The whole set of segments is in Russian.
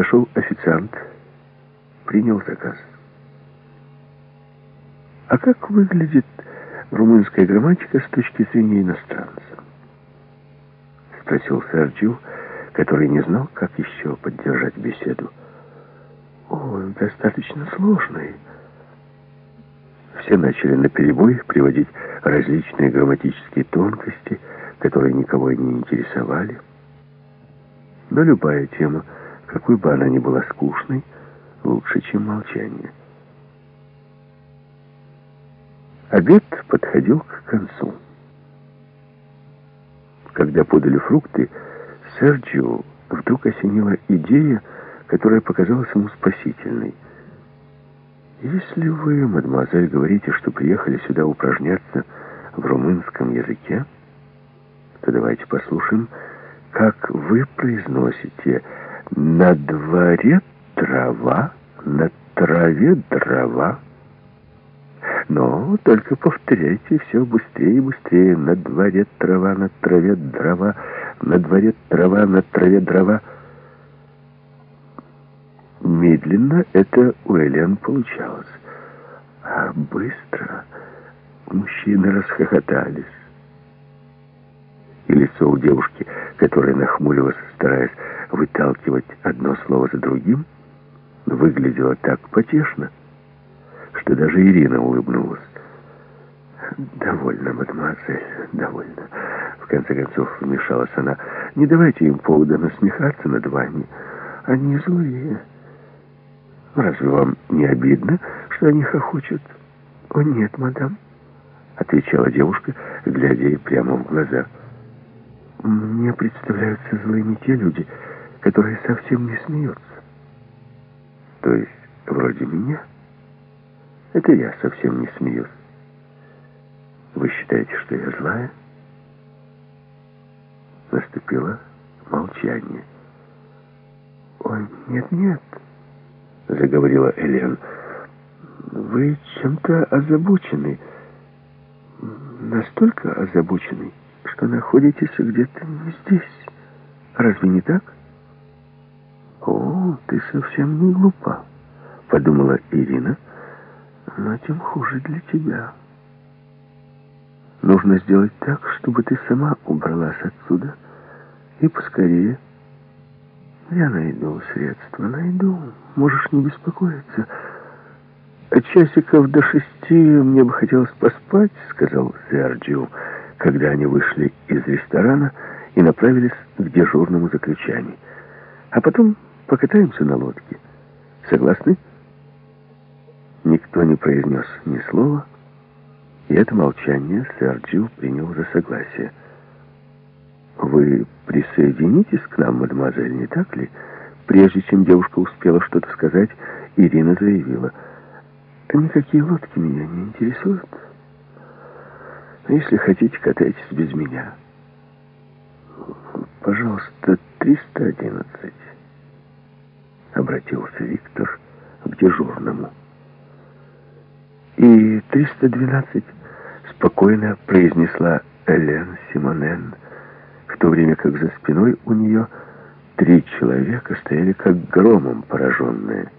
Подошел официант, принял заказ. А как выглядит румынская грамматика с точки зрения иностранца? Спросил Серджио, который не знал, как еще поддержать беседу. О, достаточно сложный. Все начали наперебой приводить различные грамматические тонкости, которые никого не интересовали. Но любая тема, какой бы она ни была скучной, лучше, чем молчание. Обед подходил к концу. Когда подали фрукты, Серджио вдруг осенила идея, которая показалась ему спасительной. «Если вы, мадемуазель, говорите, что приехали сюда упражняться в румынском языке, то давайте послушаем, как вы произносите «на дворе трава, на траве дрова». Но только повторяйте все быстрее и быстрее. На дворе трава, на траве дрова, на дворе трава, на траве дрова. Медленно это у Элен получалось. А быстро мужчины расхохотались. И лицо у девушки, которая нахмурилась, стараясь выталкивать одно слово за другим, выглядело так потешно, что даже Ирина улыбнулась. «Довольно, мадемуазель, довольно». В конце концов вмешалась она. «Не давайте им повода насмехаться над вами. Они злые». «Разве вам не обидно, что они хохочут?» «О, нет, мадам», — отвечала девушка, глядя ей прямо в глаза. «Мне представляются злыми те люди, которые совсем не смеются». «То есть вроде меня?» Это я совсем не смеюсь. Вы считаете, что я злая? Наступило молчание. «Ой, нет-нет», — заговорила Элен. «Вы чем-то озабочены. Настолько озабочены, что находитесь где-то не здесь. Разве не так?» «О, ты совсем не глупа», — подумала Ирина, — но тем хуже для тебя. Нужно сделать так, чтобы ты сама убралась отсюда. И поскорее. Я найду средства, найду. Можешь не беспокоиться. От часиков до шести мне бы хотелось поспать, сказал Серджио, когда они вышли из ресторана и направились к дежурному заключанию. А потом покатаемся на лодке. Согласны? Никто не произнес ни слова, и это молчание Серджио принял за согласие. «Вы присоединитесь к нам, мадемуазель, не так ли?» Прежде чем девушка успела что-то сказать, Ирина заявила, «Никакие лодки меня не интересуют. Если хотите, катайтесь без меня. Пожалуйста, 311», — обратился Виктор к дежурному. И 312 спокойно произнесла Элен Симонен, в то время как за спиной у нее три человека стояли как громом пораженные.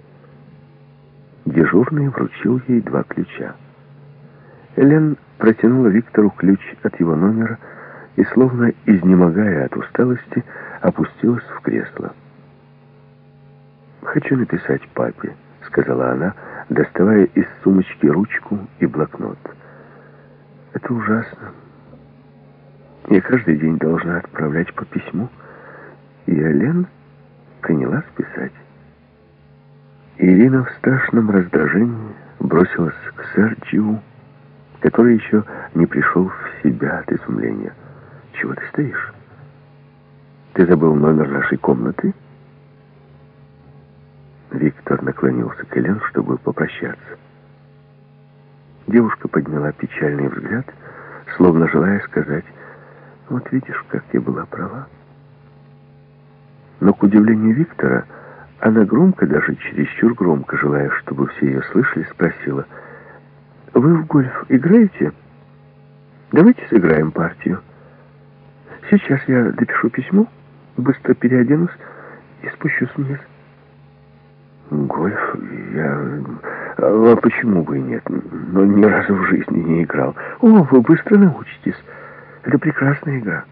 Дежурный вручил ей два ключа. Элен протянула Виктору ключ от его номера и, словно изнемогая от усталости, опустилась в кресло. «Хочу написать папе», — сказала она, — доставая из сумочки ручку и блокнот. Это ужасно. Я каждый день должна отправлять по письму. И Ален принялась писать. Ирина в страшном раздражении бросилась к Серджиу, который еще не пришел в себя от изумления. «Чего ты стоишь? Ты забыл номер нашей комнаты?» Виктор наклонился к Элен, чтобы попрощаться. Девушка подняла печальный взгляд, словно желая сказать, «Вот видишь, как я была права». Но, к удивлению Виктора, она громко, даже чересчур громко, желая, чтобы все ее слышали, спросила, «Вы в гольф играете? Давайте сыграем партию. Сейчас я допишу письмо, быстро переоденусь и спущусь вниз». Гольф? Я... А почему бы и нет? Но ни разу в жизни не играл. О, вы быстро научитесь. Это прекрасная игра.